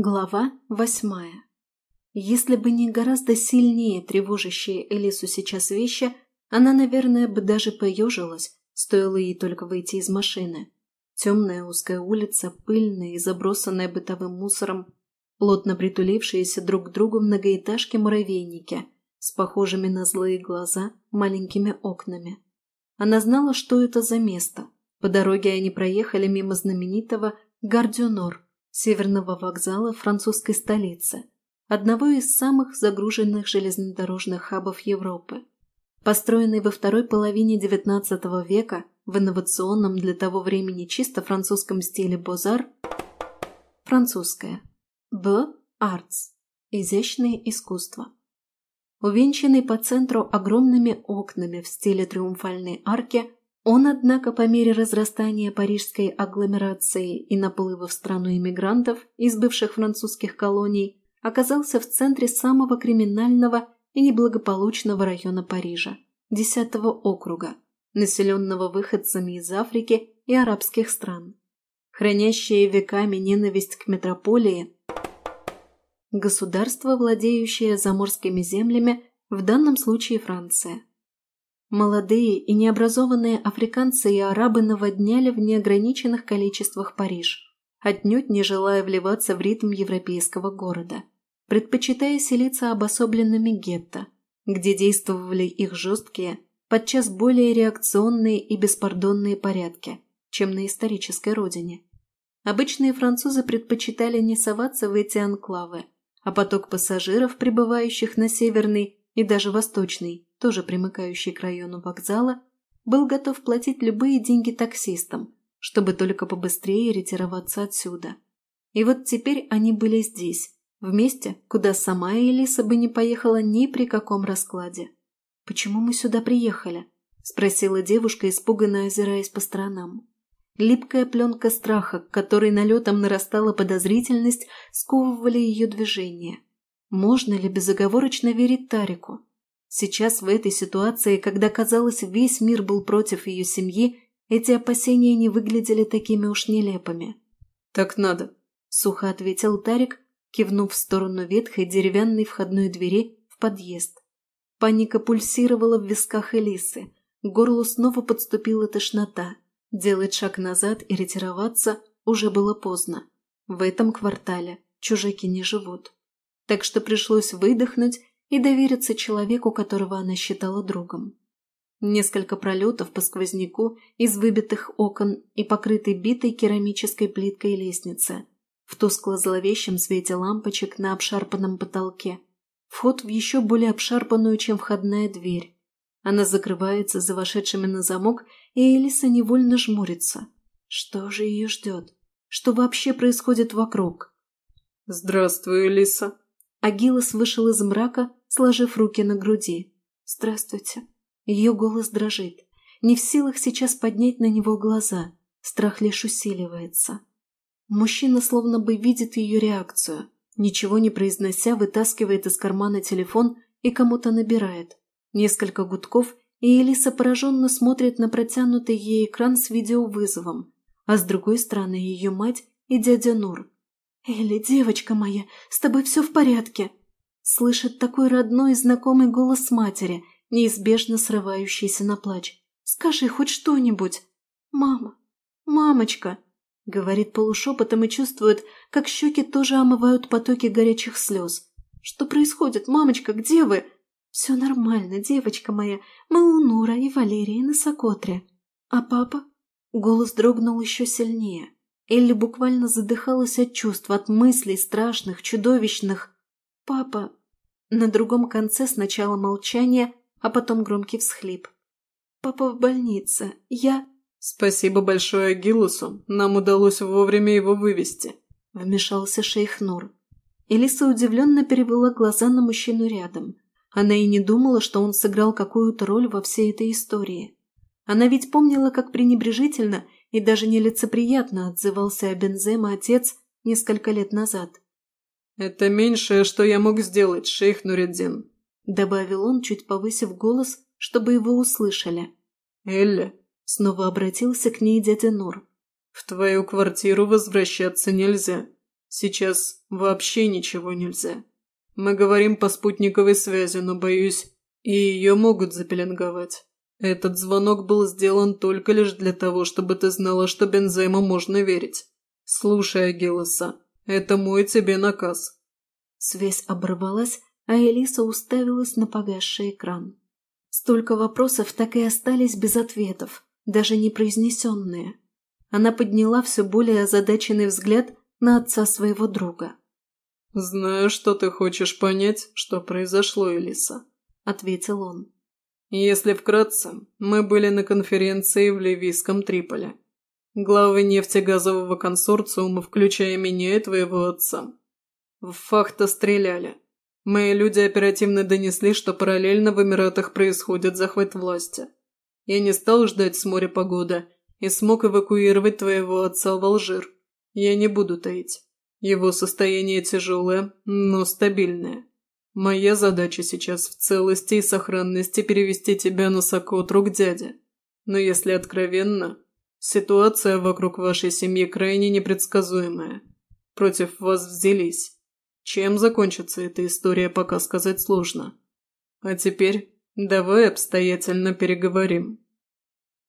Глава восьмая. Если бы не гораздо сильнее тревожащие Элису сейчас вещи, она, наверное, бы даже поежилась, стоило ей только выйти из машины. Темная узкая улица, пыльная и забросанная бытовым мусором, плотно притулившиеся друг к другу многоэтажки-муравейники с похожими на злые глаза маленькими окнами. Она знала, что это за место. По дороге они проехали мимо знаменитого Гардюнор – северного вокзала французской столицы, одного из самых загруженных железнодорожных хабов Европы. Построенный во второй половине XIX века в инновационном для того времени чисто французском стиле бозар, французское, б артс, изящное искусство. Увенчанный по центру огромными окнами в стиле триумфальной арки, он, однако, по мере разрастания парижской агломерации и наплыва в страну иммигрантов из бывших французских колоний, оказался в центре самого криминального и неблагополучного района Парижа – 10 округа, населенного выходцами из Африки и арабских стран. Хранящее веками ненависть к метрополии, государство, владеющее заморскими землями, в данном случае Франция, Молодые и необразованные африканцы и арабы наводняли в неограниченных количествах Париж, отнюдь не желая вливаться в ритм европейского города, предпочитая селиться обособленными гетто, где действовали их жесткие, подчас более реакционные и беспардонные порядки, чем на исторической родине. Обычные французы предпочитали не соваться в эти анклавы, а поток пассажиров, прибывающих на северный и даже восточный, тоже примыкающий к району вокзала, был готов платить любые деньги таксистам, чтобы только побыстрее ретироваться отсюда. И вот теперь они были здесь, в месте, куда сама Элиса бы не поехала ни при каком раскладе. «Почему мы сюда приехали?» – спросила девушка, испуганно озираясь по сторонам. Липкая пленка страха, к которой налетом нарастала подозрительность, сковывали ее движение. Можно ли безоговорочно верить Тарику? Сейчас в этой ситуации, когда, казалось, весь мир был против ее семьи, эти опасения не выглядели такими уж нелепыми. «Так надо», – сухо ответил Тарик, кивнув в сторону ветхой деревянной входной двери в подъезд. Паника пульсировала в висках Элисы, к горлу снова подступила тошнота. Делать шаг назад и ретироваться уже было поздно. В этом квартале чужаки не живут. Так что пришлось выдохнуть и довериться человеку, которого она считала другом. Несколько пролетов по сквозняку из выбитых окон и покрытой битой керамической плиткой лестницы, в тускло-зловещем свете лампочек на обшарпанном потолке, вход в еще более обшарпанную, чем входная дверь. Она закрывается за вошедшими на замок, и Элиса невольно жмурится. Что же ее ждет? Что вообще происходит вокруг? «Здравствуй, Элиса!» Агилос вышел из мрака, сложив руки на груди. «Здравствуйте». Ее голос дрожит. Не в силах сейчас поднять на него глаза. Страх лишь усиливается. Мужчина словно бы видит ее реакцию. Ничего не произнося, вытаскивает из кармана телефон и кому-то набирает. Несколько гудков, и Элиса пораженно смотрит на протянутый ей экран с видеовызовом, а с другой стороны ее мать и дядя Нур. «Элли, девочка моя, с тобой все в порядке?» Слышит такой родной и знакомый голос матери, неизбежно срывающийся на плач. «Скажи хоть что-нибудь!» «Мама! Мамочка!» Говорит полушепотом и чувствует, как щеки тоже омывают потоки горячих слез. «Что происходит, мамочка, где вы?» «Все нормально, девочка моя. Мы у Нура и Валерии на Сокотре. А папа?» Голос дрогнул еще сильнее. Элли буквально задыхалась от чувств, от мыслей страшных, чудовищных. «Папа, на другом конце сначала молчание, а потом громкий всхлип. «Папа в больнице. Я...» «Спасибо большое Агилусу. Нам удалось вовремя его вывести», — вмешался шейх Нур. Элиса удивленно перевела глаза на мужчину рядом. Она и не думала, что он сыграл какую-то роль во всей этой истории. Она ведь помнила, как пренебрежительно и даже нелицеприятно отзывался о Бензема отец несколько лет назад. «Это меньшее, что я мог сделать, шейх Нуриддин», — добавил он, чуть повысив голос, чтобы его услышали. «Элли», — снова обратился к ней дядя Нур. «В твою квартиру возвращаться нельзя. Сейчас вообще ничего нельзя. Мы говорим по спутниковой связи, но, боюсь, и ее могут запеленговать. Этот звонок был сделан только лишь для того, чтобы ты знала, что Бензему можно верить. Слушай, Агилоса, это мой тебе наказ». Связь оборвалась, а Элиса уставилась на погасший экран. Столько вопросов так и остались без ответов, даже не произнесенные. Она подняла все более озадаченный взгляд на отца своего друга. «Знаю, что ты хочешь понять, что произошло, Элиса», — ответил он. «Если вкратце, мы были на конференции в Ливийском Триполе. Главы нефтегазового консорциума, включая меня и твоего отца. В Фахта стреляли. Мои люди оперативно донесли, что параллельно в Эмиратах происходит захват власти. Я не стал ждать с моря погода и смог эвакуировать твоего отца в Алжир. Я не буду таить. Его состояние тяжелое, но стабильное. Моя задача сейчас в целости и сохранности перевести тебя на Сокотру к дяде. Но если откровенно, ситуация вокруг вашей семьи крайне непредсказуемая. Против вас взялись. Чем закончится эта история, пока сказать сложно. А теперь давай обстоятельно переговорим.